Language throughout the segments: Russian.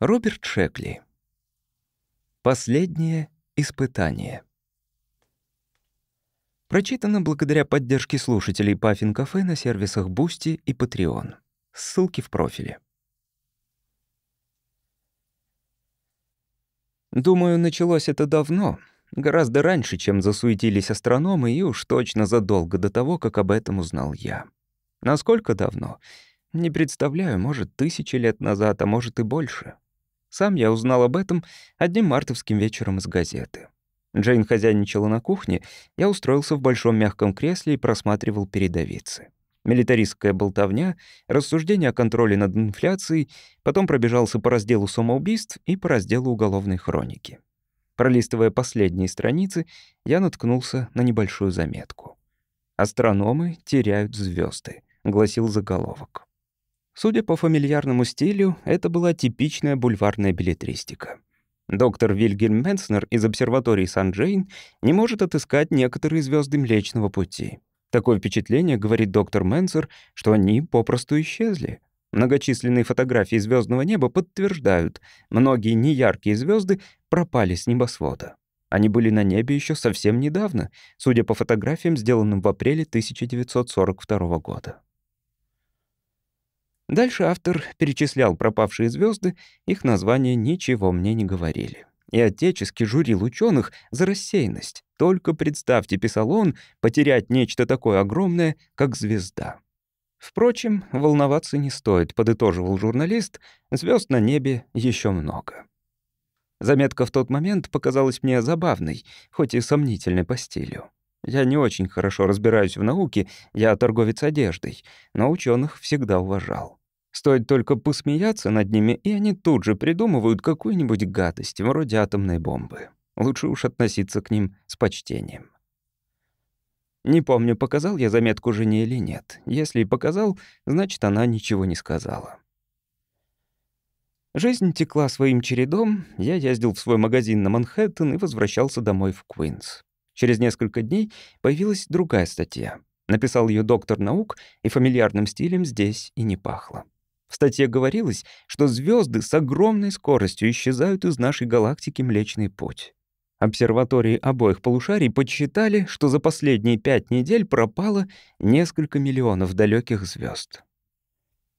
Роберт Шекли. Последнее испытание. Прочитано благодаря поддержке слушателей Puffin Cafe на сервисах Boosty и Patreon. Ссылки в профиле. Думаю, началось это давно, гораздо раньше, чем засуетились астрономы, и уж точно задолго до того, как об этом узнал я. Насколько давно? Не представляю, может, тысячи лет назад, а может и больше. Сам я узнал об этом одним мартовским вечером из газеты. Джейн хозяйничала на кухне, я устроился в большом мягком кресле и просматривал передовицы. Милитаристская болтовня, рассуждения о контроле над инфляцией, потом пробежался по разделу самоубийств и по разделу уголовной хроники. Пролистывая последние страницы, я наткнулся на небольшую заметку. «Астрономы теряют звезды», — гласил заголовок. Судя по фамильярному стилю, это была типичная бульварная билетристика. Доктор Вильгельм Менцнер из обсерватории Сан-Джейн не может отыскать некоторые звезды Млечного Пути. Такое впечатление, говорит доктор Менцер, что они попросту исчезли. Многочисленные фотографии звездного неба подтверждают, многие неяркие звезды пропали с небосвода. Они были на небе еще совсем недавно, судя по фотографиям, сделанным в апреле 1942 года. Дальше автор перечислял пропавшие звезды, их названия ничего мне не говорили. И отечески журил ученых за рассеянность. Только представьте, писал он, потерять нечто такое огромное, как звезда. Впрочем, волноваться не стоит, подытоживал журналист, звезд на небе еще много. Заметка в тот момент показалась мне забавной, хоть и сомнительной по стилю. Я не очень хорошо разбираюсь в науке, я торговец одеждой, но ученых всегда уважал. Стоит только посмеяться над ними, и они тут же придумывают какую-нибудь гадость, вроде атомной бомбы. Лучше уж относиться к ним с почтением. Не помню, показал я заметку жене или нет. Если и показал, значит, она ничего не сказала. Жизнь текла своим чередом, я ездил в свой магазин на Манхэттен и возвращался домой в Куинс. Через несколько дней появилась другая статья. Написал ее доктор наук, и фамильярным стилем здесь и не пахло. В статье говорилось, что звезды с огромной скоростью исчезают из нашей галактики Млечный Путь. Обсерватории обоих полушарий подсчитали, что за последние пять недель пропало несколько миллионов далеких звезд.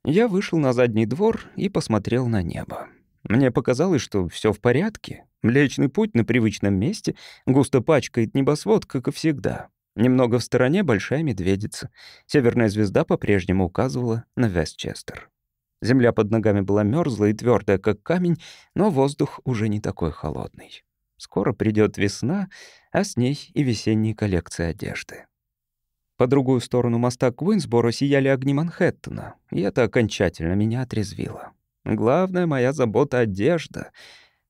Я вышел на задний двор и посмотрел на небо. Мне показалось, что все в порядке. Млечный путь на привычном месте густо пачкает небосвод, как и всегда. Немного в стороне большая медведица. Северная звезда по-прежнему указывала на Вестчестер. Земля под ногами была мёрзлая и твёрдая, как камень, но воздух уже не такой холодный. Скоро придёт весна, а с ней и весенние коллекции одежды. По другую сторону моста Куинсборо сияли огни Манхэттена, и это окончательно меня отрезвило. Главная моя забота — одежда,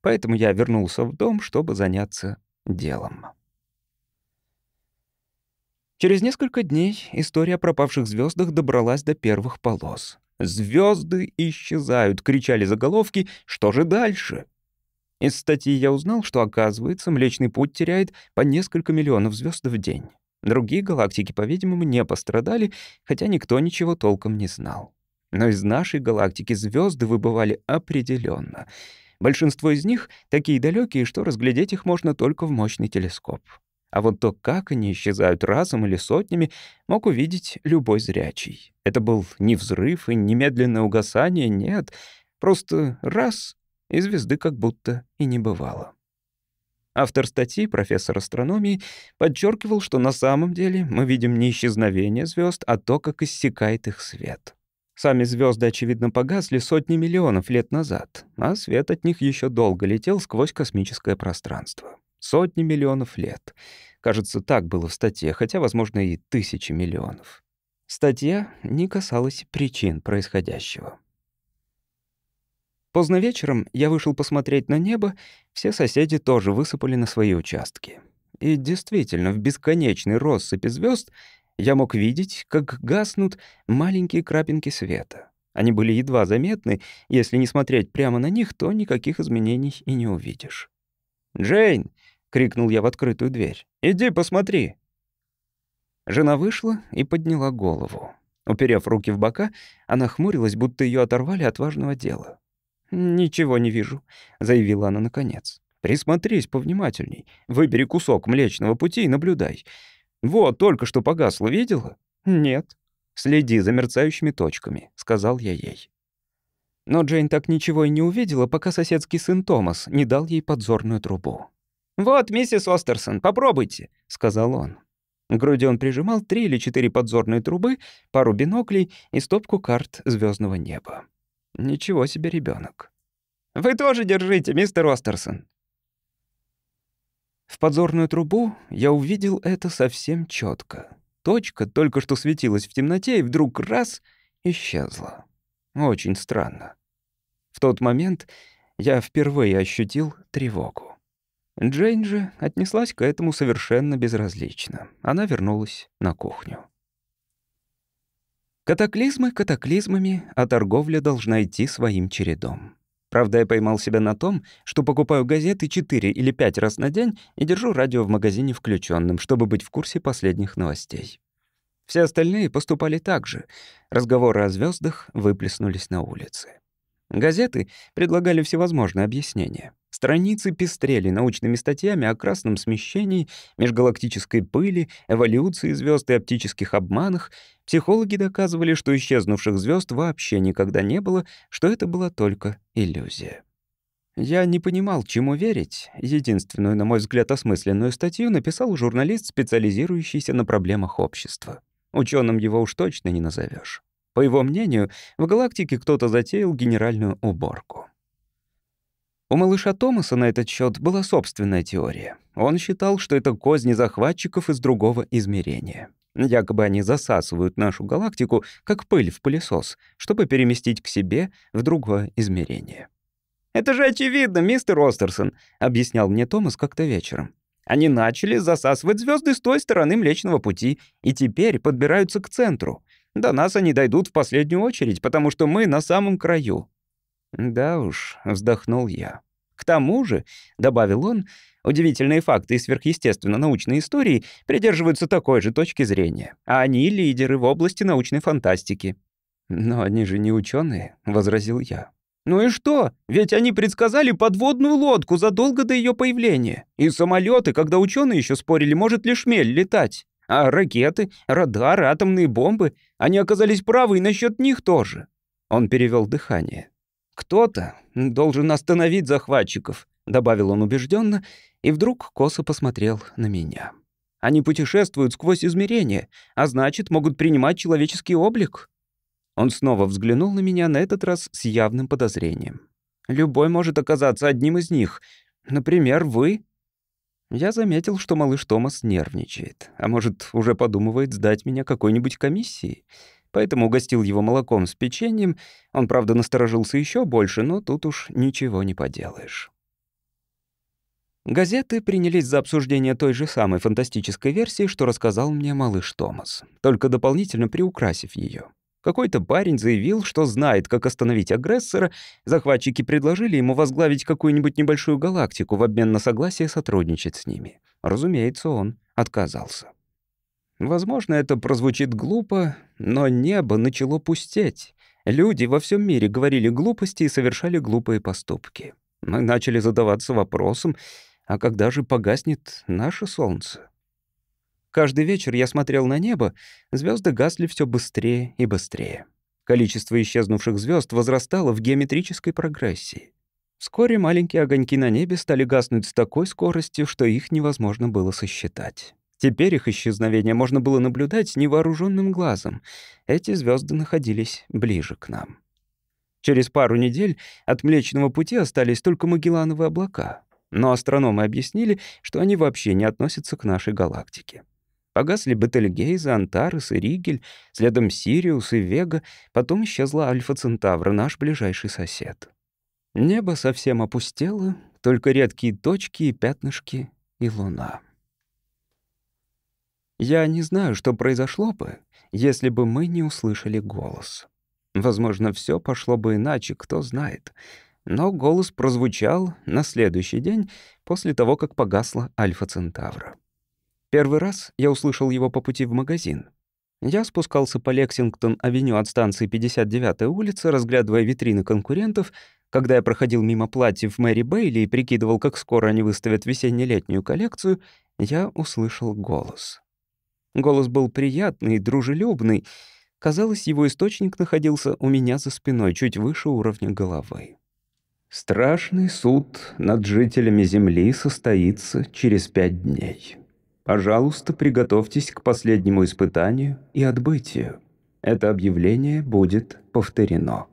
поэтому я вернулся в дом, чтобы заняться делом. Через несколько дней история о пропавших звездах добралась до первых полос. Звезды исчезают!» — кричали заголовки. «Что же дальше?» Из статьи я узнал, что, оказывается, Млечный Путь теряет по несколько миллионов звезд в день. Другие галактики, по-видимому, не пострадали, хотя никто ничего толком не знал. Но из нашей галактики звезды выбывали определенно. Большинство из них такие далекие, что разглядеть их можно только в мощный телескоп. А вот то, как они исчезают разом или сотнями, мог увидеть любой зрячий. Это был не взрыв и немедленное угасание, нет. Просто раз — и звезды как будто и не бывало. Автор статьи, профессор астрономии, подчеркивал, что на самом деле мы видим не исчезновение звезд, а то, как иссякает их свет. Сами звезды, очевидно, погасли сотни миллионов лет назад, а свет от них еще долго летел сквозь космическое пространство. Сотни миллионов лет. Кажется, так было в статье, хотя, возможно, и тысячи миллионов. Статья не касалась причин происходящего. Поздно вечером я вышел посмотреть на небо, все соседи тоже высыпали на свои участки. И действительно, в бесконечной россыпи звезд я мог видеть, как гаснут маленькие крапинки света. Они были едва заметны, если не смотреть прямо на них, то никаких изменений и не увидишь. «Джейн!» — крикнул я в открытую дверь. «Иди посмотри!» Жена вышла и подняла голову. Уперев руки в бока, она хмурилась, будто ее оторвали от важного дела. «Ничего не вижу», — заявила она наконец. «Присмотрись повнимательней. Выбери кусок Млечного Пути и наблюдай. Вот, только что погасло, видела?» «Нет». «Следи за мерцающими точками», — сказал я ей. Но Джейн так ничего и не увидела, пока соседский сын Томас не дал ей подзорную трубу. «Вот, миссис Остерсон, попробуйте», — сказал он. К груди он прижимал три или четыре подзорные трубы, пару биноклей и стопку карт звездного неба. Ничего себе ребенок. «Вы тоже держите, мистер Остерсон». В подзорную трубу я увидел это совсем четко. Точка только что светилась в темноте и вдруг раз — исчезла. Очень странно. В тот момент я впервые ощутил тревогу. Джейн же отнеслась к этому совершенно безразлично. Она вернулась на кухню. Катаклизмы катаклизмами, а торговля должна идти своим чередом. Правда, я поймал себя на том, что покупаю газеты 4 или 5 раз на день и держу радио в магазине включенным, чтобы быть в курсе последних новостей. Все остальные поступали так же. Разговоры о звездах выплеснулись на улице. Газеты предлагали всевозможные объяснения. Страницы пестрели научными статьями о красном смещении, межгалактической пыли, эволюции звезд и оптических обманах. Психологи доказывали, что исчезнувших звезд вообще никогда не было, что это была только иллюзия. Я не понимал, чему верить. Единственную, на мой взгляд, осмысленную статью написал журналист, специализирующийся на проблемах общества. Ученым его уж точно не назовешь. По его мнению, в галактике кто-то затеял генеральную уборку. У малыша Томаса на этот счет была собственная теория. Он считал, что это козни захватчиков из другого измерения. Якобы они засасывают нашу галактику, как пыль в пылесос, чтобы переместить к себе в другое измерение. «Это же очевидно, мистер Остерсон», — объяснял мне Томас как-то вечером. «Они начали засасывать звезды с той стороны Млечного Пути и теперь подбираются к центру. До нас они дойдут в последнюю очередь, потому что мы на самом краю». «Да уж», — вздохнул я. «К тому же», — добавил он, — «удивительные факты и сверхъестественно-научные истории придерживаются такой же точки зрения, а они лидеры в области научной фантастики». «Но они же не ученые, возразил я. «Ну и что? Ведь они предсказали подводную лодку задолго до ее появления. И самолеты, когда ученые еще спорили, может ли шмель летать. А ракеты, радары, атомные бомбы, они оказались правы и насчет них тоже». Он перевел дыхание. «Кто-то должен остановить захватчиков», — добавил он убежденно, и вдруг косо посмотрел на меня. «Они путешествуют сквозь измерения, а значит, могут принимать человеческий облик». Он снова взглянул на меня, на этот раз с явным подозрением. «Любой может оказаться одним из них. Например, вы». Я заметил, что малыш Томас нервничает, а может, уже подумывает сдать меня какой-нибудь комиссии поэтому угостил его молоком с печеньем. Он, правда, насторожился еще больше, но тут уж ничего не поделаешь. Газеты принялись за обсуждение той же самой фантастической версии, что рассказал мне малыш Томас, только дополнительно приукрасив ее. Какой-то парень заявил, что знает, как остановить агрессора. Захватчики предложили ему возглавить какую-нибудь небольшую галактику в обмен на согласие сотрудничать с ними. Разумеется, он отказался. Возможно, это прозвучит глупо, но небо начало пустеть. Люди во всем мире говорили глупости и совершали глупые поступки. Мы начали задаваться вопросом, а когда же погаснет наше солнце? Каждый вечер я смотрел на небо, звезды гасли все быстрее и быстрее. Количество исчезнувших звезд возрастало в геометрической прогрессии. Вскоре маленькие огоньки на небе стали гаснуть с такой скоростью, что их невозможно было сосчитать. Теперь их исчезновение можно было наблюдать невооруженным глазом. Эти звезды находились ближе к нам. Через пару недель от Млечного Пути остались только Магеллановые облака. Но астрономы объяснили, что они вообще не относятся к нашей галактике. Погасли Бетельгейзе, Антарес и Ригель, следом Сириус и Вега, потом исчезла Альфа Центавра, наш ближайший сосед. Небо совсем опустело, только редкие точки и пятнышки и луна. Я не знаю, что произошло бы, если бы мы не услышали голос. Возможно, все пошло бы иначе, кто знает. Но голос прозвучал на следующий день после того, как погасла Альфа Центавра. Первый раз я услышал его по пути в магазин. Я спускался по Лексингтон-авеню от станции 59-я улица, разглядывая витрины конкурентов, Когда я проходил мимо платьев Мэри Бейли и прикидывал, как скоро они выставят весенне-летнюю коллекцию, я услышал голос. Голос был приятный, дружелюбный. Казалось, его источник находился у меня за спиной, чуть выше уровня головы. «Страшный суд над жителями Земли состоится через пять дней. Пожалуйста, приготовьтесь к последнему испытанию и отбытию. Это объявление будет повторено».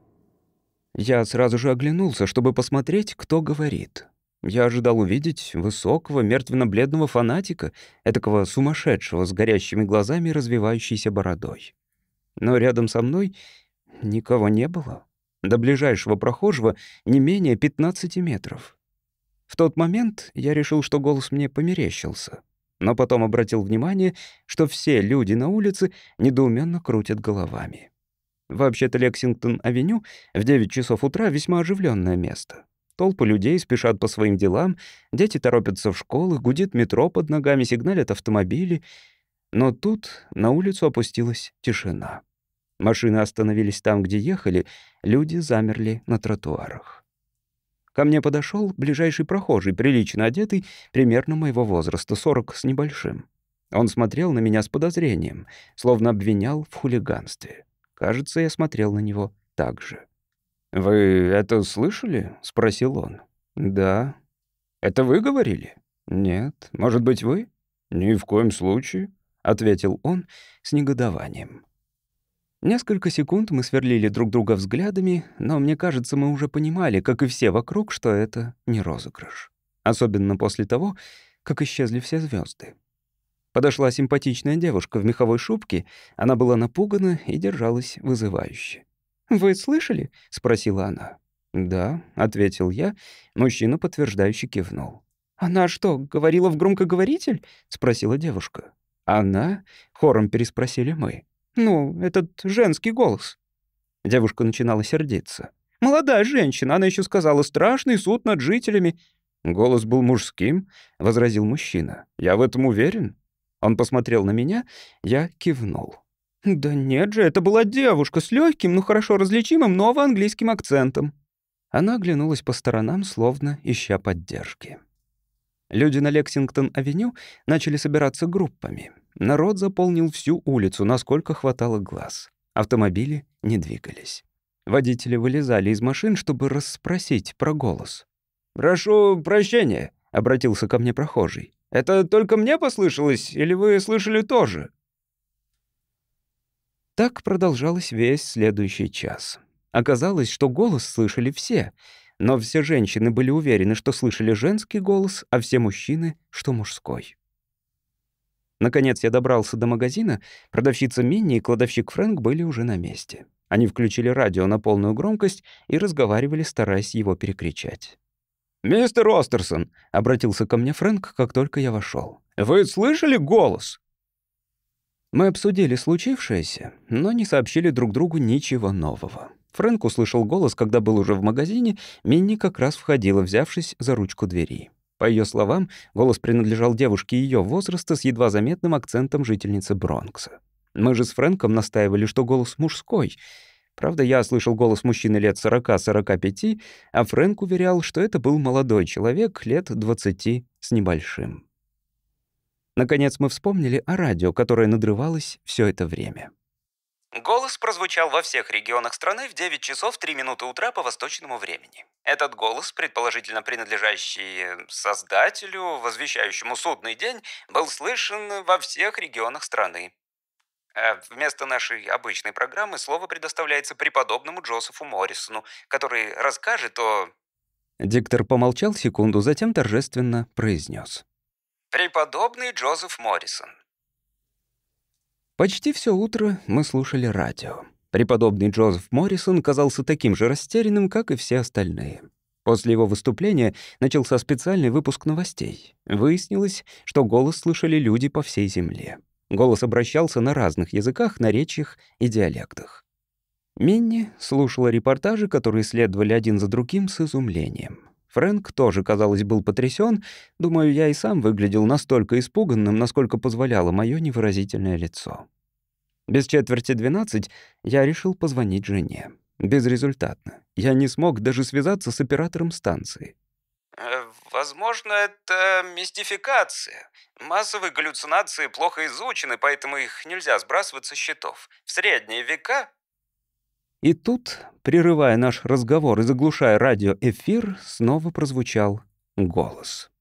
Я сразу же оглянулся, чтобы посмотреть, кто говорит. Я ожидал увидеть высокого, мертвенно-бледного фанатика, этакого сумасшедшего с горящими глазами и развивающейся бородой. Но рядом со мной никого не было. До ближайшего прохожего не менее 15 метров. В тот момент я решил, что голос мне померещился. Но потом обратил внимание, что все люди на улице недоуменно крутят головами. Вообще-то Лексингтон-авеню в 9 часов утра весьма оживленное место. Толпы людей спешат по своим делам, дети торопятся в школы, гудит метро под ногами, сигналят автомобили. Но тут на улицу опустилась тишина. Машины остановились там, где ехали, люди замерли на тротуарах. Ко мне подошел ближайший прохожий, прилично одетый, примерно моего возраста, 40 с небольшим. Он смотрел на меня с подозрением, словно обвинял в хулиганстве. Кажется, я смотрел на него так же. «Вы это слышали?» — спросил он. «Да». «Это вы говорили?» «Нет. Может быть, вы?» «Ни в коем случае», — ответил он с негодованием. Несколько секунд мы сверлили друг друга взглядами, но мне кажется, мы уже понимали, как и все вокруг, что это не розыгрыш. Особенно после того, как исчезли все звезды. Подошла симпатичная девушка в меховой шубке. Она была напугана и держалась вызывающе. «Вы слышали?» — спросила она. «Да», — ответил я. Мужчина, подтверждающе кивнул. «Она что, говорила в громкоговоритель?» — спросила девушка. «Она?» — хором переспросили мы. «Ну, этот женский голос». Девушка начинала сердиться. «Молодая женщина, она еще сказала, страшный суд над жителями». «Голос был мужским», — возразил мужчина. «Я в этом уверен». Он посмотрел на меня, я кивнул. «Да нет же, это была девушка с легким, но хорошо различимым новоанглийским акцентом». Она оглянулась по сторонам, словно ища поддержки. Люди на Лексингтон-авеню начали собираться группами. Народ заполнил всю улицу, насколько хватало глаз. Автомобили не двигались. Водители вылезали из машин, чтобы расспросить про голос. «Прошу прощения», — обратился ко мне прохожий. Это только мне послышалось, или вы слышали тоже?» Так продолжалось весь следующий час. Оказалось, что голос слышали все, но все женщины были уверены, что слышали женский голос, а все мужчины, что мужской. Наконец я добрался до магазина, продавщица Минни и кладовщик Фрэнк были уже на месте. Они включили радио на полную громкость и разговаривали, стараясь его перекричать. «Мистер Остерсон», — обратился ко мне Фрэнк, как только я вошел. «Вы слышали голос?» Мы обсудили случившееся, но не сообщили друг другу ничего нового. Фрэнк услышал голос, когда был уже в магазине, Минни как раз входила, взявшись за ручку двери. По ее словам, голос принадлежал девушке ее возраста с едва заметным акцентом жительницы Бронкса. Мы же с Фрэнком настаивали, что голос мужской — Правда, я слышал голос мужчины лет 40-45, а Фрэнк уверял, что это был молодой человек лет 20 с небольшим. Наконец мы вспомнили о радио, которое надрывалось все это время. Голос прозвучал во всех регионах страны в 9 часов 3 минуты утра по восточному времени. Этот голос, предположительно принадлежащий создателю, возвещающему судный день, был слышен во всех регионах страны. А вместо нашей обычной программы слово предоставляется преподобному Джозефу Моррисону, который расскажет о... Диктор помолчал секунду, затем торжественно произнес: «Преподобный Джозеф Моррисон». Почти все утро мы слушали радио. Преподобный Джозеф Моррисон казался таким же растерянным, как и все остальные. После его выступления начался специальный выпуск новостей. Выяснилось, что голос слышали люди по всей земле. Голос обращался на разных языках, наречиях и диалектах. Минни слушала репортажи, которые следовали один за другим с изумлением. Фрэнк тоже, казалось, был потрясен. Думаю, я и сам выглядел настолько испуганным, насколько позволяло мое невыразительное лицо. Без четверти двенадцать я решил позвонить жене. Безрезультатно. Я не смог даже связаться с оператором станции. Э, возможно, это мистификация. Массовые галлюцинации плохо изучены, поэтому их нельзя сбрасывать со счетов. В средние века... И тут, прерывая наш разговор и заглушая радиоэфир, снова прозвучал голос.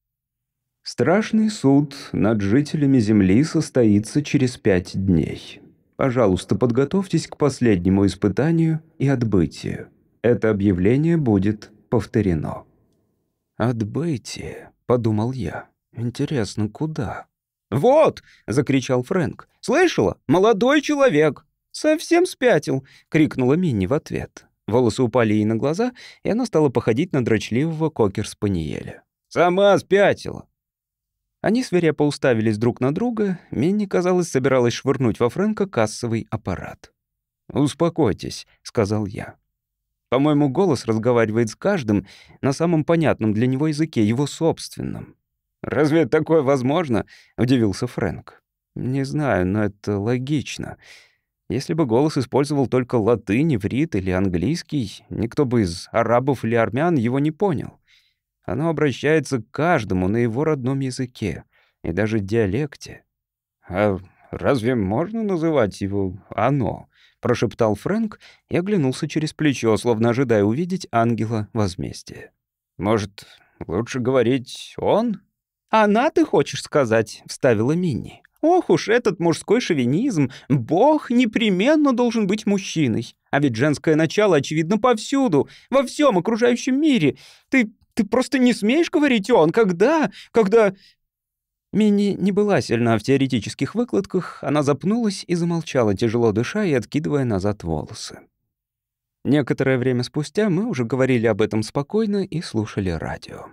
Страшный суд над жителями Земли состоится через пять дней. Пожалуйста, подготовьтесь к последнему испытанию и отбытию. Это объявление будет повторено. «Отбытие», — подумал я. «Интересно, куда?» «Вот!» — закричал Фрэнк. «Слышала? Молодой человек!» «Совсем спятил!» — крикнула Минни в ответ. Волосы упали ей на глаза, и она стала походить на дрочливого кокер-спаниеля. «Сама спятила!» Они свирепо уставились друг на друга. Минни, казалось, собиралась швырнуть во Фрэнка кассовый аппарат. «Успокойтесь», — сказал я. По-моему, голос разговаривает с каждым на самом понятном для него языке, его собственном. «Разве такое возможно?» — удивился Фрэнк. «Не знаю, но это логично. Если бы голос использовал только латынь, иврит или английский, никто бы из арабов или армян его не понял. Оно обращается к каждому на его родном языке и даже диалекте. А разве можно называть его «оно»?» прошептал Фрэнк и оглянулся через плечо, словно ожидая увидеть ангела возмездия. «Может, лучше говорить «он»?» «Она, ты хочешь сказать?» — вставила Минни. «Ох уж этот мужской шовинизм! Бог непременно должен быть мужчиной. А ведь женское начало очевидно повсюду, во всем окружающем мире. Ты, ты просто не смеешь говорить «он», когда, когда...» Мини не была сильна в теоретических выкладках, она запнулась и замолчала, тяжело дыша и откидывая назад волосы. Некоторое время спустя мы уже говорили об этом спокойно и слушали радио.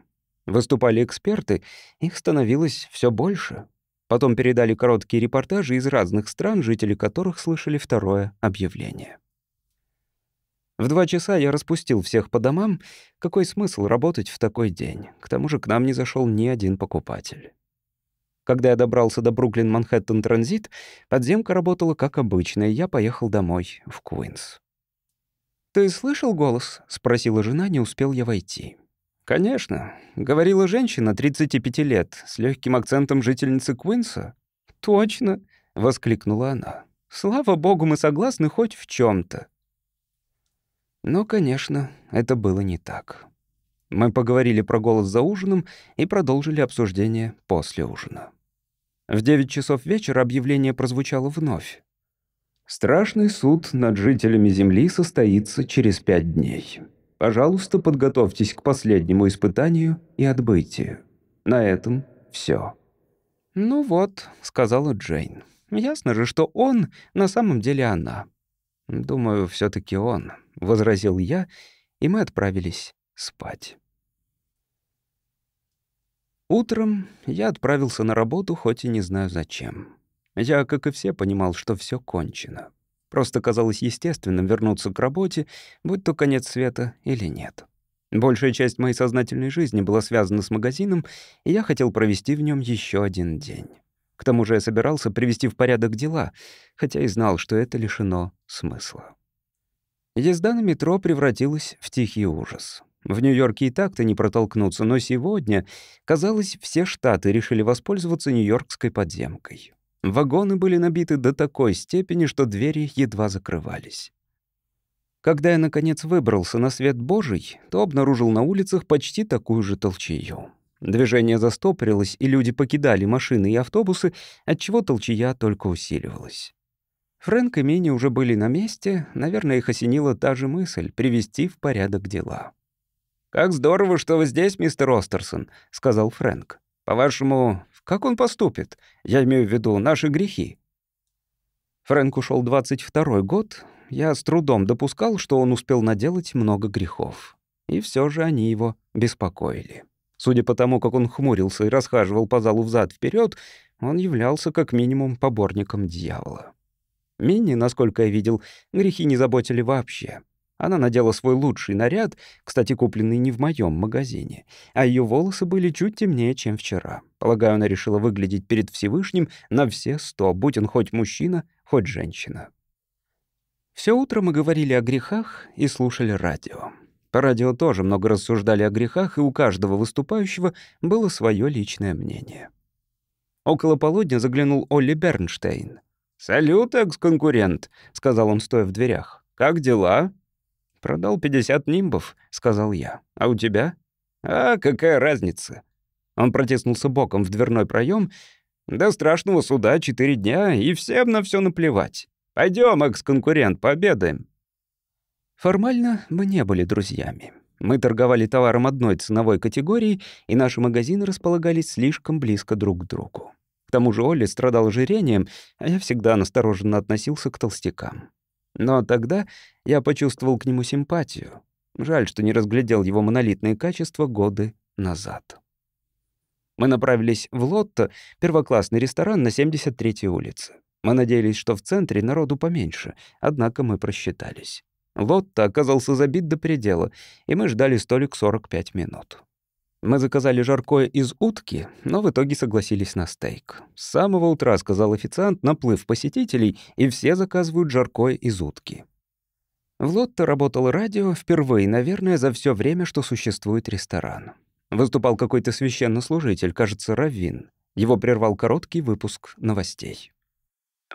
Выступали эксперты, их становилось все больше. Потом передали короткие репортажи из разных стран, жители которых слышали второе объявление. В два часа я распустил всех по домам. Какой смысл работать в такой день? К тому же к нам не зашел ни один покупатель. Когда я добрался до Бруклин-Манхэттен-Транзит, подземка работала как обычно, и я поехал домой, в Куинс. «Ты слышал голос?» — спросила жена, не успел я войти. «Конечно», — говорила женщина 35 лет, с легким акцентом жительницы Куинса. «Точно», — воскликнула она. «Слава богу, мы согласны хоть в чем то Но, конечно, это было не так. Мы поговорили про голос за ужином и продолжили обсуждение после ужина. В 9 часов вечера объявление прозвучало вновь. «Страшный суд над жителями Земли состоится через пять дней. Пожалуйста, подготовьтесь к последнему испытанию и отбытию. На этом все. «Ну вот», — сказала Джейн. «Ясно же, что он на самом деле она». «Думаю, все таки он», — возразил я, и мы отправились спать. Утром я отправился на работу, хоть и не знаю зачем. Я, как и все, понимал, что все кончено. Просто казалось естественным вернуться к работе, будь то конец света или нет. Большая часть моей сознательной жизни была связана с магазином, и я хотел провести в нем еще один день. К тому же я собирался привести в порядок дела, хотя и знал, что это лишено смысла. Езда на метро превратилась в тихий ужас. В Нью-Йорке и так-то не протолкнуться, но сегодня, казалось, все штаты решили воспользоваться нью-йоркской подземкой. Вагоны были набиты до такой степени, что двери едва закрывались. Когда я, наконец, выбрался на свет Божий, то обнаружил на улицах почти такую же толчею. Движение застопорилось, и люди покидали машины и автобусы, отчего толчая только усиливалась. Фрэнк и Мини уже были на месте, наверное, их осенила та же мысль — привести в порядок дела. «Как здорово, что вы здесь, мистер Остерсон», — сказал Фрэнк. «По-вашему, как он поступит? Я имею в виду наши грехи». Фрэнк ушел 22-й год. Я с трудом допускал, что он успел наделать много грехов. И все же они его беспокоили. Судя по тому, как он хмурился и расхаживал по залу взад вперед, он являлся как минимум поборником дьявола. Минни, насколько я видел, грехи не заботили вообще. Она надела свой лучший наряд, кстати, купленный не в моем магазине, а ее волосы были чуть темнее, чем вчера. Полагаю, она решила выглядеть перед Всевышним на все сто, будь он хоть мужчина, хоть женщина. Все утро мы говорили о грехах и слушали радио. По радио тоже много рассуждали о грехах, и у каждого выступающего было свое личное мнение. Около полудня заглянул Олли Бернштейн. «Салют, экс-конкурент», — сказал он, стоя в дверях. «Как дела?» «Продал 50 нимбов», — сказал я. «А у тебя?» «А, какая разница?» Он протиснулся боком в дверной проем. «До страшного суда четыре дня, и всем на все наплевать. Пойдем, экс-конкурент, пообедаем». Формально мы не были друзьями. Мы торговали товаром одной ценовой категории, и наши магазины располагались слишком близко друг к другу. К тому же Олли страдал ожирением, а я всегда настороженно относился к толстякам. Но тогда я почувствовал к нему симпатию. Жаль, что не разглядел его монолитные качества годы назад. Мы направились в Лотто, первоклассный ресторан на 73-й улице. Мы надеялись, что в центре народу поменьше, однако мы просчитались. Лотто оказался забит до предела, и мы ждали столик 45 минут. Мы заказали жаркое из утки, но в итоге согласились на стейк. С самого утра, сказал официант, наплыв посетителей, и все заказывают жаркое из утки. В Лотто работал радио впервые, наверное, за все время, что существует ресторан. Выступал какой-то священнослужитель, кажется, Раввин. Его прервал короткий выпуск новостей.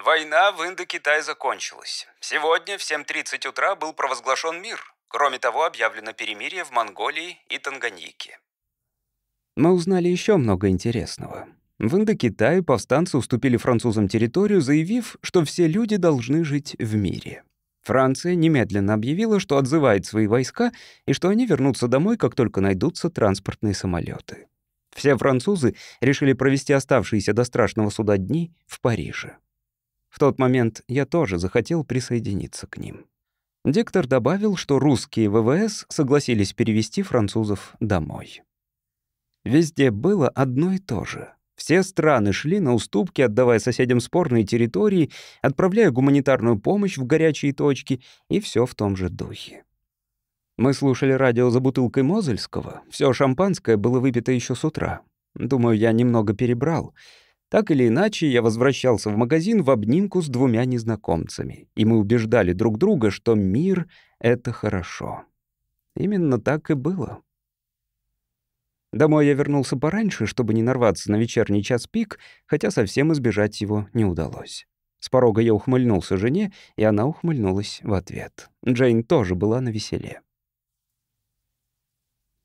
Война в Индокитае закончилась. Сегодня в 7.30 утра был провозглашен мир. Кроме того, объявлено перемирие в Монголии и Танганьике. Мы узнали еще много интересного. В Индокитае повстанцы уступили французам территорию, заявив, что все люди должны жить в мире. Франция немедленно объявила, что отзывает свои войска и что они вернутся домой, как только найдутся транспортные самолеты. Все французы решили провести оставшиеся до страшного суда дни в Париже. В тот момент я тоже захотел присоединиться к ним. Диктор добавил, что русские ВВС согласились перевести французов домой. Везде было одно и то же. Все страны шли на уступки, отдавая соседям спорные территории, отправляя гуманитарную помощь в горячие точки, и все в том же духе. Мы слушали радио за бутылкой Мозельского. Все шампанское было выпито еще с утра. Думаю, я немного перебрал — так или иначе, я возвращался в магазин в обнимку с двумя незнакомцами, и мы убеждали друг друга, что мир — это хорошо. Именно так и было. Домой я вернулся пораньше, чтобы не нарваться на вечерний час пик, хотя совсем избежать его не удалось. С порога я ухмыльнулся жене, и она ухмыльнулась в ответ. Джейн тоже была на веселе.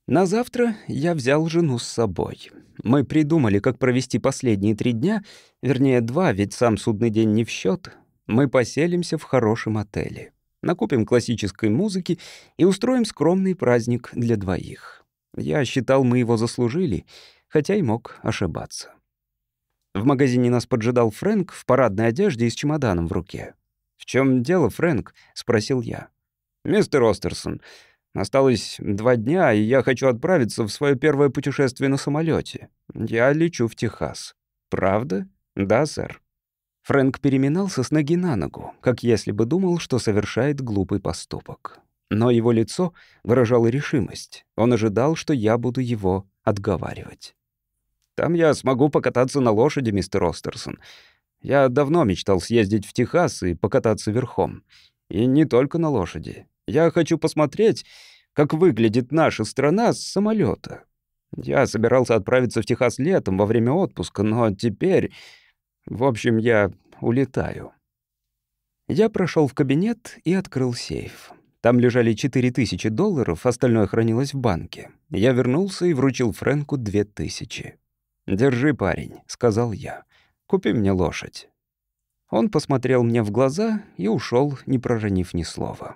На завтра я взял жену с собой. Мы придумали, как провести последние три дня, вернее, два, ведь сам судный день не в счет. Мы поселимся в хорошем отеле, накупим классической музыки и устроим скромный праздник для двоих. Я считал, мы его заслужили, хотя и мог ошибаться. В магазине нас поджидал Фрэнк в парадной одежде и с чемоданом в руке. «В чем дело, Фрэнк?» — спросил я. «Мистер Остерсон, Осталось два дня, и я хочу отправиться в свое первое путешествие на самолете. Я лечу в Техас. Правда? Да, сэр. Фрэнк переминался с ноги на ногу, как если бы думал, что совершает глупый поступок. Но его лицо выражало решимость. Он ожидал, что я буду его отговаривать. «Там я смогу покататься на лошади, мистер Остерсон. Я давно мечтал съездить в Техас и покататься верхом. И не только на лошади. Я хочу посмотреть, как выглядит наша страна с самолета. Я собирался отправиться в Техас летом во время отпуска, но теперь... В общем, я улетаю. Я прошел в кабинет и открыл сейф. Там лежали 4000 долларов, остальное хранилось в банке. Я вернулся и вручил Фрэнку 2000. «Держи, парень», — сказал я. «Купи мне лошадь». Он посмотрел мне в глаза и ушел, не проронив ни слова.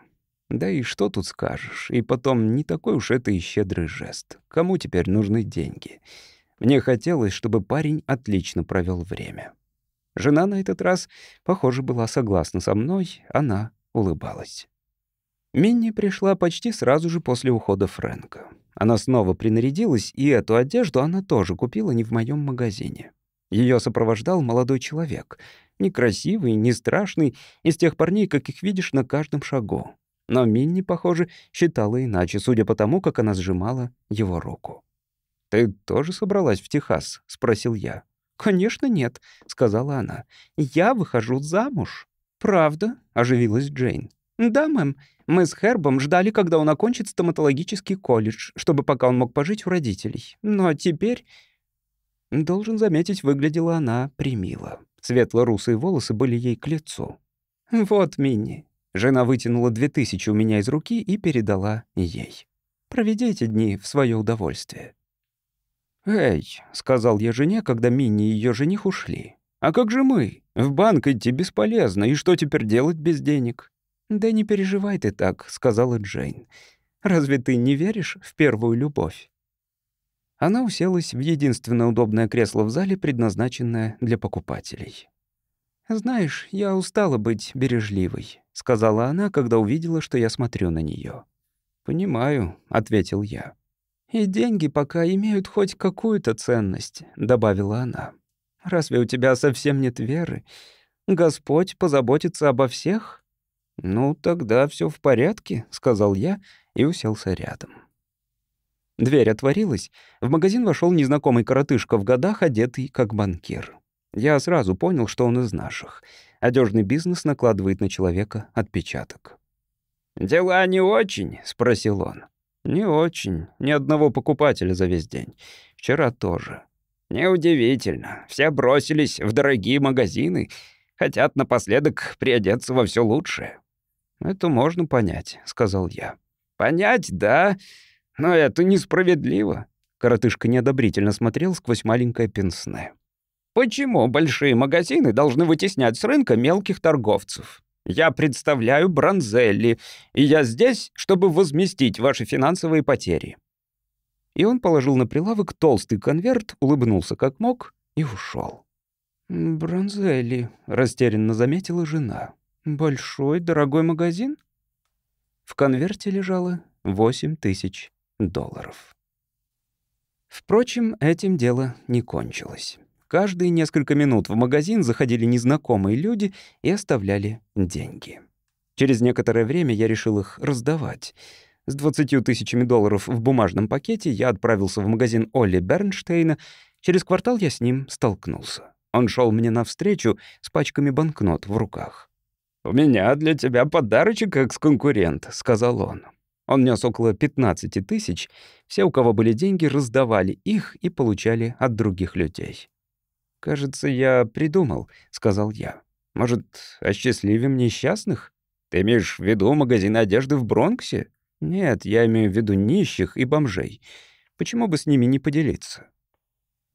Да и что тут скажешь? И потом, не такой уж это и щедрый жест. Кому теперь нужны деньги? Мне хотелось, чтобы парень отлично провел время. Жена на этот раз, похоже, была согласна со мной, она улыбалась. Минни пришла почти сразу же после ухода Фрэнка. Она снова принарядилась, и эту одежду она тоже купила не в моем магазине. Ее сопровождал молодой человек. Некрасивый, не страшный, из тех парней, каких видишь на каждом шагу. Но Минни, похоже, считала иначе, судя по тому, как она сжимала его руку. «Ты тоже собралась в Техас?» — спросил я. «Конечно нет», — сказала она. «Я выхожу замуж». «Правда?» — оживилась Джейн. «Да, мэм. Мы с Хербом ждали, когда он окончит стоматологический колледж, чтобы пока он мог пожить у родителей. Но теперь...» Должен заметить, выглядела она примило. Светло-русые волосы были ей к лицу. «Вот, Минни». Жена вытянула две тысячи у меня из руки и передала ей. «Проведи эти дни в свое удовольствие». «Эй», — сказал я жене, когда Минни и ее жених ушли. «А как же мы? В банк идти бесполезно, и что теперь делать без денег?» «Да не переживай ты так», — сказала Джейн. «Разве ты не веришь в первую любовь?» Она уселась в единственное удобное кресло в зале, предназначенное для покупателей. «Знаешь, я устала быть бережливой», — сказала она, когда увидела, что я смотрю на нее. «Понимаю», — ответил я. «И деньги пока имеют хоть какую-то ценность», — добавила она. «Разве у тебя совсем нет веры? Господь позаботится обо всех?» «Ну, тогда все в порядке», — сказал я и уселся рядом. Дверь отворилась. В магазин вошел незнакомый коротышка в годах, одетый как банкир. Я сразу понял, что он из наших. Одежный бизнес накладывает на человека отпечаток. «Дела не очень?» — спросил он. «Не очень. Ни одного покупателя за весь день. Вчера тоже». «Неудивительно. Все бросились в дорогие магазины. Хотят напоследок приодеться во все лучшее». «Это можно понять», — сказал я. «Понять, да, но это несправедливо». Коротышка неодобрительно смотрел сквозь маленькое пенсне. Почему большие магазины должны вытеснять с рынка мелких торговцев? Я представляю Бронзелли, и я здесь, чтобы возместить ваши финансовые потери». И он положил на прилавок толстый конверт, улыбнулся как мог и ушел. «Бронзелли», — растерянно заметила жена. «Большой, дорогой магазин?» В конверте лежало восемь тысяч долларов. Впрочем, этим дело не кончилось. Каждые несколько минут в магазин заходили незнакомые люди и оставляли деньги. Через некоторое время я решил их раздавать. С 20 тысячами долларов в бумажном пакете я отправился в магазин Олли Бернштейна. Через квартал я с ним столкнулся. Он шел мне навстречу с пачками банкнот в руках. «У меня для тебя подарочек, экс-конкурент», — сказал он. Он нес около 15 тысяч. Все, у кого были деньги, раздавали их и получали от других людей. «Кажется, я придумал», — сказал я. «Может, осчастливим несчастных? Ты имеешь в виду магазин одежды в Бронксе? Нет, я имею в виду нищих и бомжей. Почему бы с ними не поделиться?»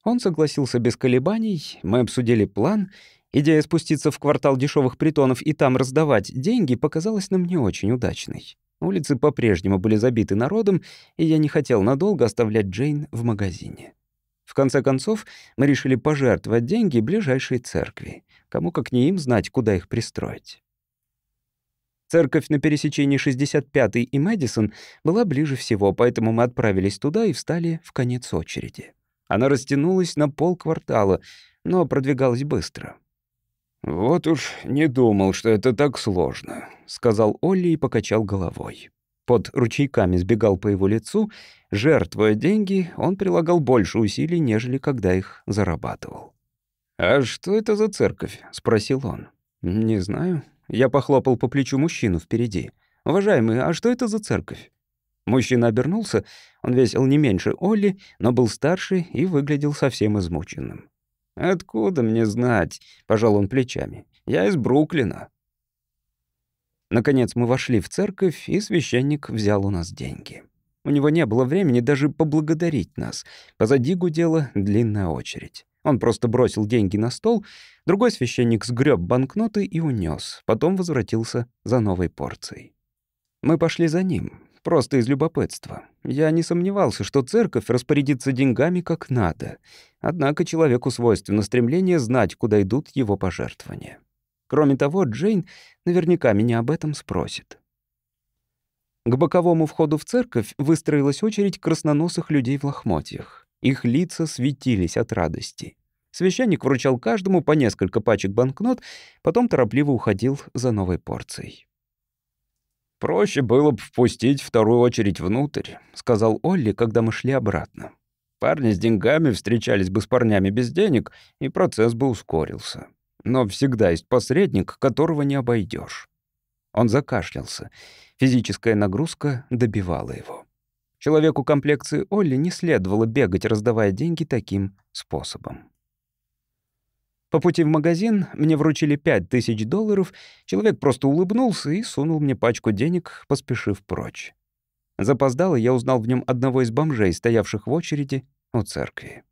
Он согласился без колебаний, мы обсудили план. Идея спуститься в квартал дешевых притонов и там раздавать деньги показалась нам не очень удачной. Улицы по-прежнему были забиты народом, и я не хотел надолго оставлять Джейн в магазине. В конце концов, мы решили пожертвовать деньги ближайшей церкви. Кому как не им знать, куда их пристроить. Церковь на пересечении 65-й и Мэдисон была ближе всего, поэтому мы отправились туда и встали в конец очереди. Она растянулась на полквартала, но продвигалась быстро. «Вот уж не думал, что это так сложно», — сказал Олли и покачал головой. Под ручейками сбегал по его лицу. Жертвуя деньги, он прилагал больше усилий, нежели когда их зарабатывал. «А что это за церковь?» — спросил он. «Не знаю». Я похлопал по плечу мужчину впереди. «Уважаемый, а что это за церковь?» Мужчина обернулся. Он весил не меньше Олли, но был старше и выглядел совсем измученным. «Откуда мне знать?» — пожал он плечами. «Я из Бруклина». Наконец мы вошли в церковь, и священник взял у нас деньги. У него не было времени даже поблагодарить нас. Позади гудела длинная очередь. Он просто бросил деньги на стол, другой священник сгреб банкноты и унес, потом возвратился за новой порцией. Мы пошли за ним, просто из любопытства. Я не сомневался, что церковь распорядится деньгами как надо. Однако человеку свойственно стремление знать, куда идут его пожертвования. Кроме того, Джейн наверняка меня об этом спросит. К боковому входу в церковь выстроилась очередь красноносых людей в лохмотьях. Их лица светились от радости. Священник вручал каждому по несколько пачек банкнот, потом торопливо уходил за новой порцией. «Проще было бы впустить вторую очередь внутрь», — сказал Олли, когда мы шли обратно. «Парни с деньгами встречались бы с парнями без денег, и процесс бы ускорился. Но всегда есть посредник, которого не обойдешь. Он закашлялся. Физическая нагрузка добивала его. Человеку комплекции Олли не следовало бегать, раздавая деньги таким способом. По пути в магазин мне вручили пять тысяч долларов, человек просто улыбнулся и сунул мне пачку денег, поспешив прочь. Запоздало я узнал в нем одного из бомжей, стоявших в очереди у церкви.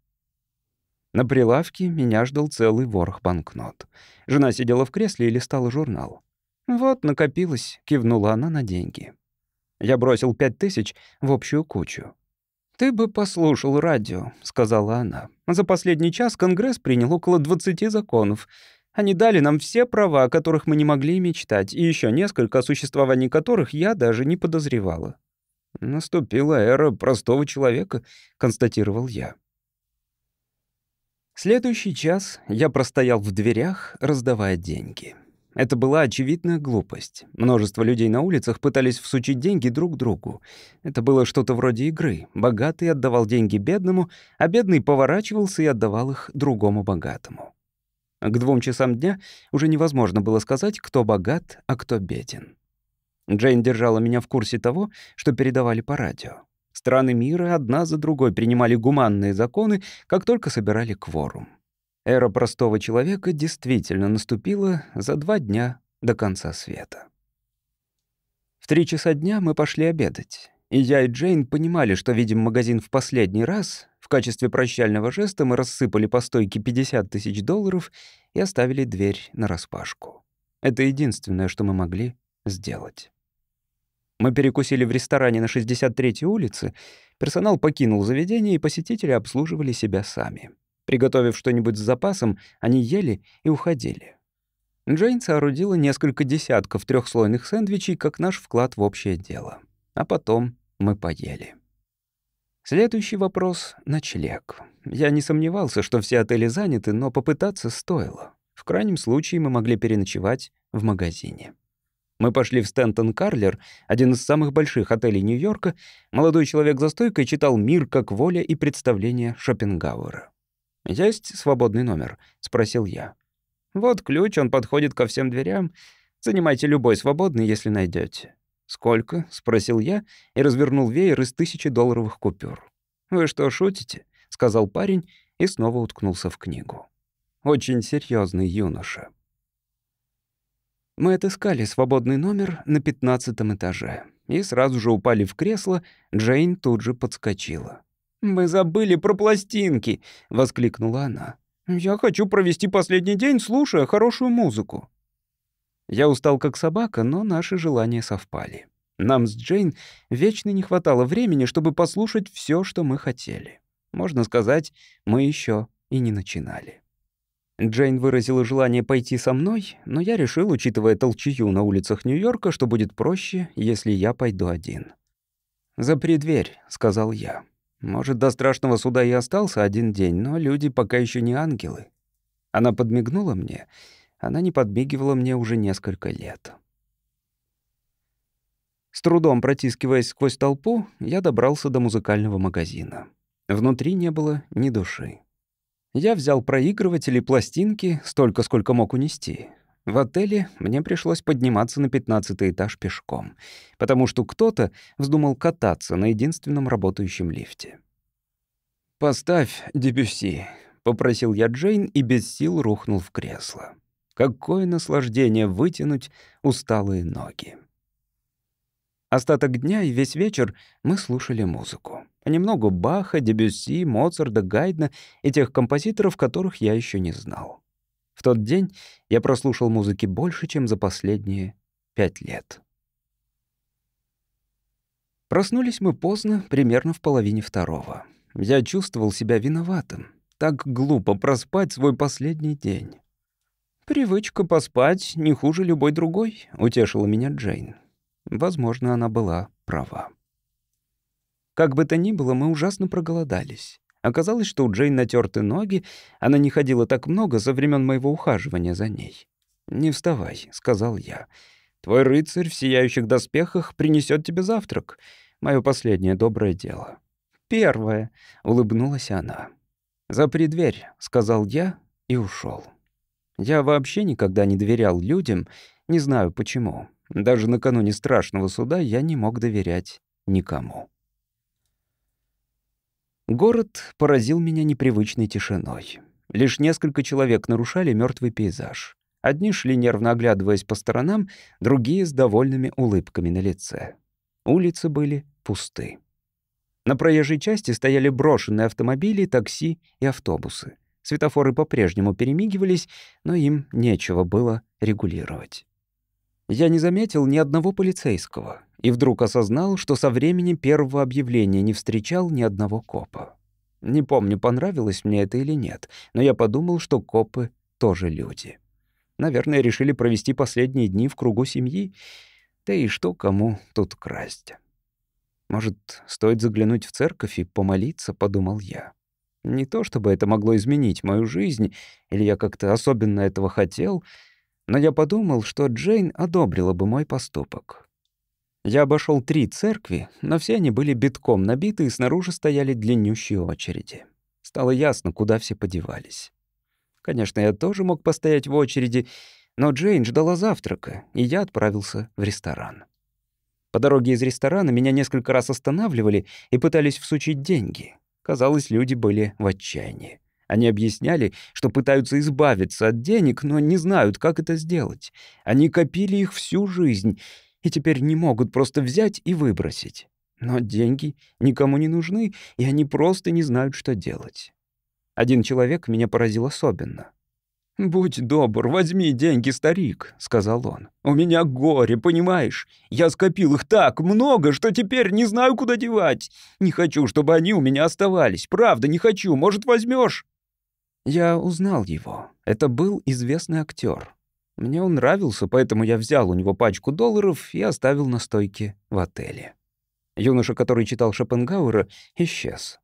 На прилавке меня ждал целый ворох банкнот. Жена сидела в кресле и листала журнал. «Вот, накопилось», — кивнула она на деньги. Я бросил пять тысяч в общую кучу. «Ты бы послушал радио», — сказала она. «За последний час Конгресс принял около 20 законов. Они дали нам все права, о которых мы не могли мечтать, и еще несколько, о существовании которых я даже не подозревала». «Наступила эра простого человека», — констатировал я. Следующий час я простоял в дверях, раздавая деньги. Это была очевидная глупость. Множество людей на улицах пытались всучить деньги друг другу. Это было что-то вроде игры. Богатый отдавал деньги бедному, а бедный поворачивался и отдавал их другому богатому. К двум часам дня уже невозможно было сказать, кто богат, а кто беден. Джейн держала меня в курсе того, что передавали по радио. Страны мира одна за другой принимали гуманные законы, как только собирали кворум. Эра простого человека действительно наступила за два дня до конца света. В три часа дня мы пошли обедать. И я и Джейн понимали, что видим магазин в последний раз. В качестве прощального жеста мы рассыпали по стойке 50 тысяч долларов и оставили дверь нараспашку. Это единственное, что мы могли сделать. Мы перекусили в ресторане на 63-й улице, персонал покинул заведение, и посетители обслуживали себя сами. Приготовив что-нибудь с запасом, они ели и уходили. Джейн соорудила несколько десятков трехслойных сэндвичей, как наш вклад в общее дело. А потом мы поели. Следующий вопрос — ночлег. Я не сомневался, что все отели заняты, но попытаться стоило. В крайнем случае мы могли переночевать в магазине. Мы пошли в Стентон Карлер, один из самых больших отелей Нью-Йорка. Молодой человек за стойкой читал «Мир как воля» и представление Шопенгауэра. «Есть свободный номер?» — спросил я. «Вот ключ, он подходит ко всем дверям. Занимайте любой свободный, если найдете. «Сколько?» — спросил я и развернул веер из тысячи долларовых купюр. «Вы что, шутите?» — сказал парень и снова уткнулся в книгу. Очень серьезный юноша. Мы отыскали свободный номер на пятнадцатом этаже и сразу же упали в кресло, Джейн тут же подскочила. «Мы забыли про пластинки!» — воскликнула она. «Я хочу провести последний день, слушая хорошую музыку». Я устал как собака, но наши желания совпали. Нам с Джейн вечно не хватало времени, чтобы послушать все, что мы хотели. Можно сказать, мы еще и не начинали. Джейн выразила желание пойти со мной, но я решил, учитывая толчью на улицах Нью-Йорка, что будет проще, если я пойду один. «Запри дверь», — сказал я. «Может, до страшного суда и остался один день, но люди пока еще не ангелы». Она подмигнула мне. Она не подмигивала мне уже несколько лет. С трудом протискиваясь сквозь толпу, я добрался до музыкального магазина. Внутри не было ни души. Я взял проигрыватель и пластинки, столько, сколько мог унести. В отеле мне пришлось подниматься на пятнадцатый этаж пешком, потому что кто-то вздумал кататься на единственном работающем лифте. «Поставь Дебюсси», — попросил я Джейн и без сил рухнул в кресло. Какое наслаждение вытянуть усталые ноги. Остаток дня и весь вечер мы слушали музыку. Понемногу Баха, Дебюсси, Моцарта, Гайдна и тех композиторов, которых я еще не знал. В тот день я прослушал музыки больше, чем за последние пять лет. Проснулись мы поздно, примерно в половине второго. Я чувствовал себя виноватым. Так глупо проспать свой последний день. «Привычка поспать не хуже любой другой», — утешила меня Джейн. Возможно, она была права. Как бы то ни было, мы ужасно проголодались. Оказалось, что у Джейн натерты ноги, она не ходила так много за времен моего ухаживания за ней. «Не вставай», — сказал я. «Твой рыцарь в сияющих доспехах принесет тебе завтрак. Мое последнее доброе дело». «Первое», — улыбнулась она. «Запри дверь», — сказал я и ушел. Я вообще никогда не доверял людям, не знаю почему. Даже накануне страшного суда я не мог доверять никому. Город поразил меня непривычной тишиной. Лишь несколько человек нарушали мертвый пейзаж. Одни шли нервно оглядываясь по сторонам, другие с довольными улыбками на лице. Улицы были пусты. На проезжей части стояли брошенные автомобили, такси и автобусы. Светофоры по-прежнему перемигивались, но им нечего было регулировать. Я не заметил ни одного полицейского и вдруг осознал, что со времени первого объявления не встречал ни одного копа. Не помню, понравилось мне это или нет, но я подумал, что копы тоже люди. Наверное, решили провести последние дни в кругу семьи. Да и что кому тут красть? Может, стоит заглянуть в церковь и помолиться, подумал я. Не то чтобы это могло изменить мою жизнь, или я как-то особенно этого хотел, но я подумал, что Джейн одобрила бы мой поступок. Я обошел три церкви, но все они были битком набиты, и снаружи стояли длиннющие очереди. Стало ясно, куда все подевались. Конечно, я тоже мог постоять в очереди, но Джейн ждала завтрака, и я отправился в ресторан. По дороге из ресторана меня несколько раз останавливали и пытались всучить деньги. Казалось, люди были в отчаянии. Они объясняли, что пытаются избавиться от денег, но не знают, как это сделать. Они копили их всю жизнь и теперь не могут просто взять и выбросить. Но деньги никому не нужны, и они просто не знают, что делать. Один человек меня поразил особенно. «Будь добр, возьми деньги, старик», — сказал он. «У меня горе, понимаешь? Я скопил их так много, что теперь не знаю, куда девать. Не хочу, чтобы они у меня оставались. Правда, не хочу. Может, возьмешь? Я узнал его. Это был известный актер. Мне он нравился, поэтому я взял у него пачку долларов и оставил на стойке в отеле. Юноша, который читал Шопенгауэра, исчез.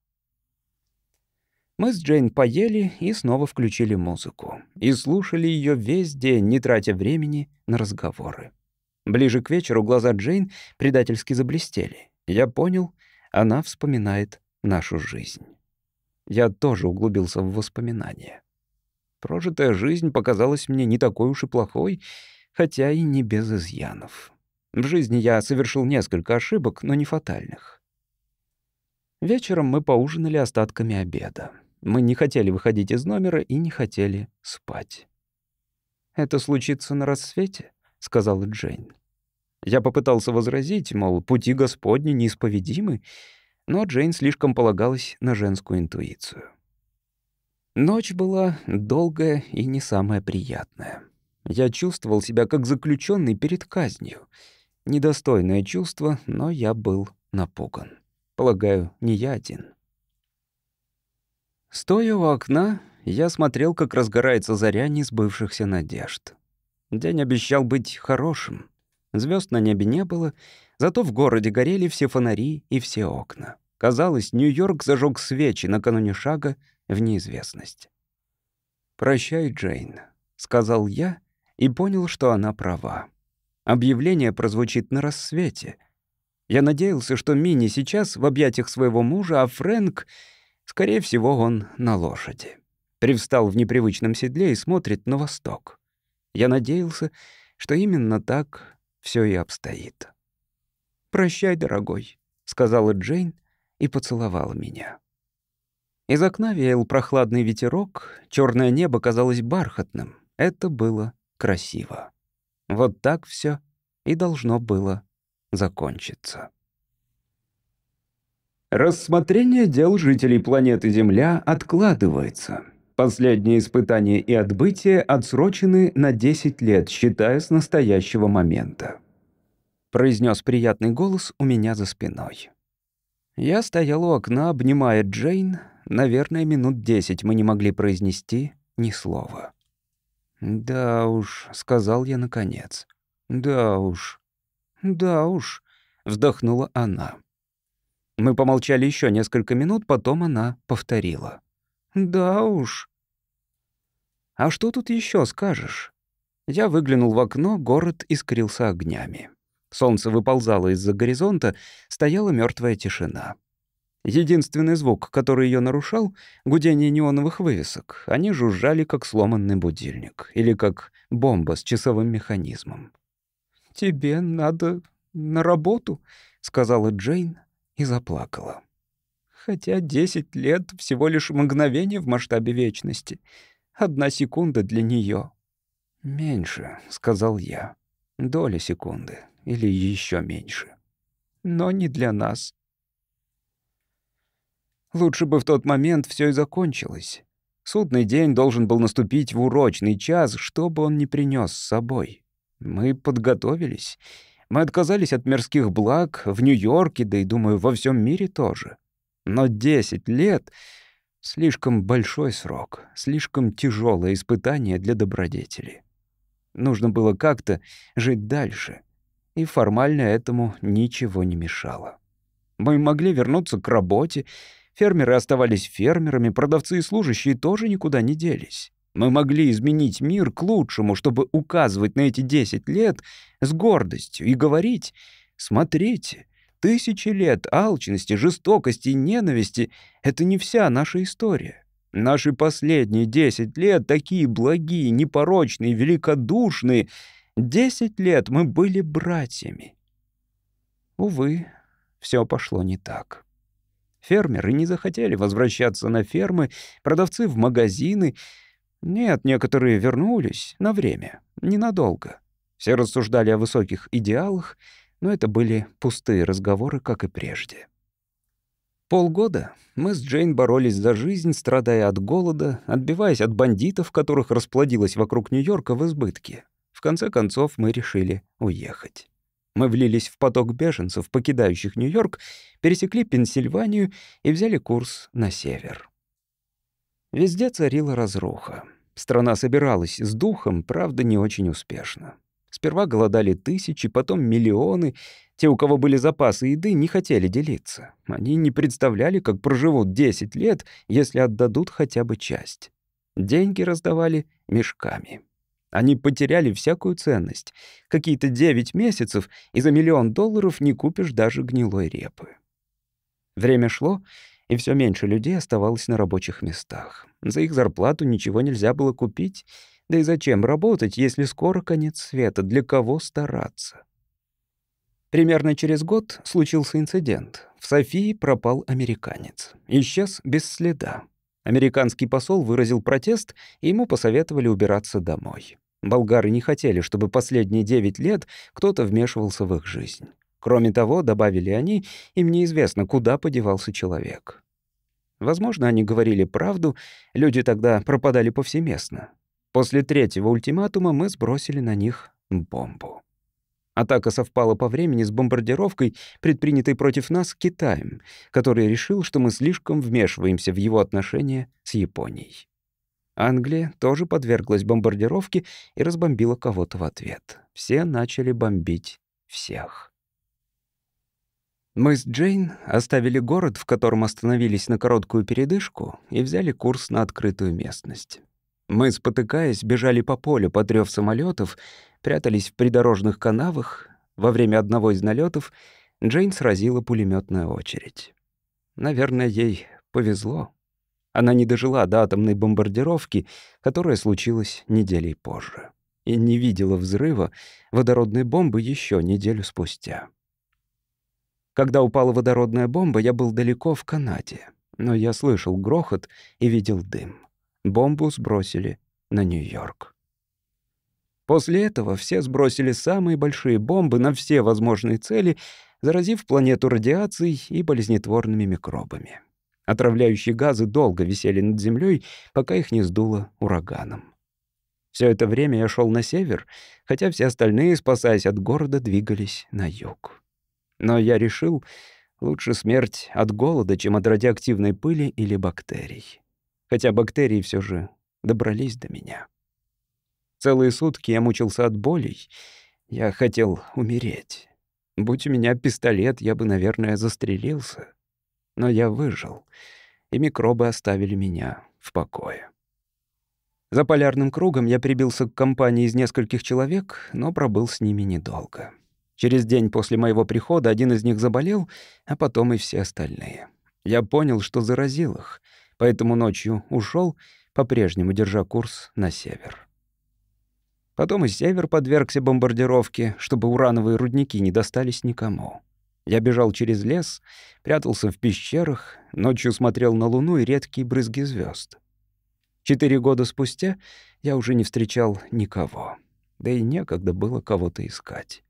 Мы с Джейн поели и снова включили музыку. И слушали ее весь день, не тратя времени на разговоры. Ближе к вечеру глаза Джейн предательски заблестели. Я понял, она вспоминает нашу жизнь. Я тоже углубился в воспоминания. Прожитая жизнь показалась мне не такой уж и плохой, хотя и не без изъянов. В жизни я совершил несколько ошибок, но не фатальных. Вечером мы поужинали остатками обеда. Мы не хотели выходить из номера и не хотели спать. «Это случится на рассвете», — сказала Джейн. Я попытался возразить, мол, пути Господни неисповедимы, но Джейн слишком полагалась на женскую интуицию. Ночь была долгая и не самая приятная. Я чувствовал себя как заключенный перед казнью. Недостойное чувство, но я был напуган. Полагаю, не я один. Стоя у окна, я смотрел, как разгорается заря несбывшихся надежд. День обещал быть хорошим. Звезд на небе не было, зато в городе горели все фонари и все окна. Казалось, Нью-Йорк зажег свечи накануне шага в неизвестность. «Прощай, Джейн», — сказал я и понял, что она права. Объявление прозвучит на рассвете. Я надеялся, что Мини сейчас в объятиях своего мужа, а Фрэнк Скорее всего, он на лошади. Привстал в непривычном седле и смотрит на восток. Я надеялся, что именно так все и обстоит. «Прощай, дорогой», — сказала Джейн и поцеловала меня. Из окна веял прохладный ветерок, черное небо казалось бархатным. Это было красиво. Вот так все и должно было закончиться. Рассмотрение дел жителей планеты Земля откладывается. Последние испытания и отбытия отсрочены на 10 лет, считая с настоящего момента. Произнес приятный голос у меня за спиной. Я стоял у окна, обнимая Джейн. Наверное, минут десять мы не могли произнести ни слова. «Да уж», — сказал я наконец. «Да уж, да уж», — вздохнула она. Мы помолчали еще несколько минут, потом она повторила. «Да уж». «А что тут еще скажешь?» Я выглянул в окно, город искрился огнями. Солнце выползало из-за горизонта, стояла мертвая тишина. Единственный звук, который ее нарушал — гудение неоновых вывесок. Они жужжали, как сломанный будильник или как бомба с часовым механизмом. «Тебе надо на работу», — сказала Джейн и заплакала. Хотя десять лет — всего лишь мгновение в масштабе вечности. Одна секунда для нее. «Меньше», — сказал я. «Доля секунды. Или еще меньше». «Но не для нас». Лучше бы в тот момент все и закончилось. Судный день должен был наступить в урочный час, что бы он ни принес с собой. Мы подготовились. Мы отказались от мирских благ в Нью-Йорке, да и, думаю, во всем мире тоже. Но 10 лет — слишком большой срок, слишком тяжелое испытание для добродетели. Нужно было как-то жить дальше, и формально этому ничего не мешало. Мы могли вернуться к работе, фермеры оставались фермерами, продавцы и служащие тоже никуда не делись. Мы могли изменить мир к лучшему, чтобы указывать на эти 10 лет с гордостью и говорить «Смотрите, тысячи лет алчности, жестокости и ненависти — это не вся наша история. Наши последние 10 лет такие благие, непорочные, великодушные. 10 лет мы были братьями». Увы, все пошло не так. Фермеры не захотели возвращаться на фермы, продавцы в магазины — нет, некоторые вернулись на время, ненадолго. Все рассуждали о высоких идеалах, но это были пустые разговоры, как и прежде. Полгода мы с Джейн боролись за жизнь, страдая от голода, отбиваясь от бандитов, которых расплодилось вокруг Нью-Йорка в избытке. В конце концов мы решили уехать. Мы влились в поток беженцев, покидающих Нью-Йорк, пересекли Пенсильванию и взяли курс на север. Везде царила разруха. Страна собиралась с духом, правда, не очень успешно. Сперва голодали тысячи, потом миллионы. Те, у кого были запасы еды, не хотели делиться. Они не представляли, как проживут 10 лет, если отдадут хотя бы часть. Деньги раздавали мешками. Они потеряли всякую ценность. Какие-то 9 месяцев, и за миллион долларов не купишь даже гнилой репы. Время шло, и все меньше людей оставалось на рабочих местах. За их зарплату ничего нельзя было купить. Да и зачем работать, если скоро конец света? Для кого стараться? Примерно через год случился инцидент. В Софии пропал американец. Исчез без следа. Американский посол выразил протест, и ему посоветовали убираться домой. Болгары не хотели, чтобы последние 9 лет кто-то вмешивался в их жизнь. Кроме того, добавили они, им неизвестно, куда подевался человек. Возможно, они говорили правду, люди тогда пропадали повсеместно. После третьего ультиматума мы сбросили на них бомбу. Атака совпала по времени с бомбардировкой, предпринятой против нас Китаем, который решил, что мы слишком вмешиваемся в его отношения с Японией. Англия тоже подверглась бомбардировке и разбомбила кого-то в ответ. Все начали бомбить всех. Мы с Джейн оставили город, в котором остановились на короткую передышку, и взяли курс на открытую местность. Мы, спотыкаясь, бежали по полю под рёв самолетов, прятались в придорожных канавах. Во время одного из налетов Джейн сразила пулеметная очередь. Наверное, ей повезло. Она не дожила до атомной бомбардировки, которая случилась неделей позже, и не видела взрыва водородной бомбы еще неделю спустя. Когда упала водородная бомба, я был далеко в Канаде, но я слышал грохот и видел дым. Бомбу сбросили на Нью-Йорк. После этого все сбросили самые большие бомбы на все возможные цели, заразив планету радиацией и болезнетворными микробами. Отравляющие газы долго висели над землей, пока их не сдуло ураганом. Все это время я шел на север, хотя все остальные, спасаясь от города, двигались на юг. Но я решил, лучше смерть от голода, чем от радиоактивной пыли или бактерий. Хотя бактерии все же добрались до меня. Целые сутки я мучился от болей. Я хотел умереть. Будь у меня пистолет, я бы, наверное, застрелился. Но я выжил, и микробы оставили меня в покое. За полярным кругом я прибился к компании из нескольких человек, но пробыл с ними недолго. Через день после моего прихода один из них заболел, а потом и все остальные. Я понял, что заразил их, поэтому ночью ушел, по-прежнему держа курс на север. Потом и север подвергся бомбардировке, чтобы урановые рудники не достались никому. Я бежал через лес, прятался в пещерах, ночью смотрел на луну и редкие брызги звезд. Четыре года спустя я уже не встречал никого. Да и некогда было кого-то искать.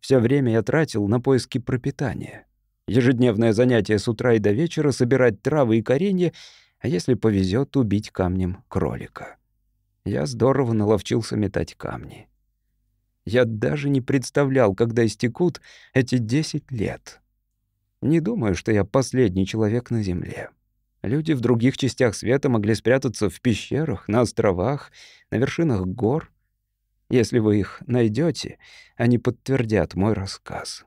Все время я тратил на поиски пропитания. Ежедневное занятие с утра и до вечера — собирать травы и коренья, а если повезет, убить камнем кролика. Я здорово наловчился метать камни. Я даже не представлял, когда истекут эти десять лет. Не думаю, что я последний человек на Земле. Люди в других частях света могли спрятаться в пещерах, на островах, на вершинах гор. Если вы их найдете, они подтвердят мой рассказ.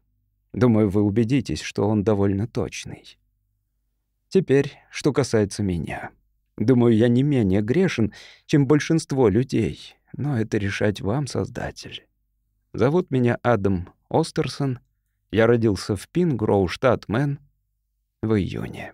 Думаю, вы убедитесь, что он довольно точный. Теперь, что касается меня. Думаю, я не менее грешен, чем большинство людей, но это решать вам, Создатель. Зовут меня Адам Остерсон. Я родился в Пингроу, штат Мэн, в июне.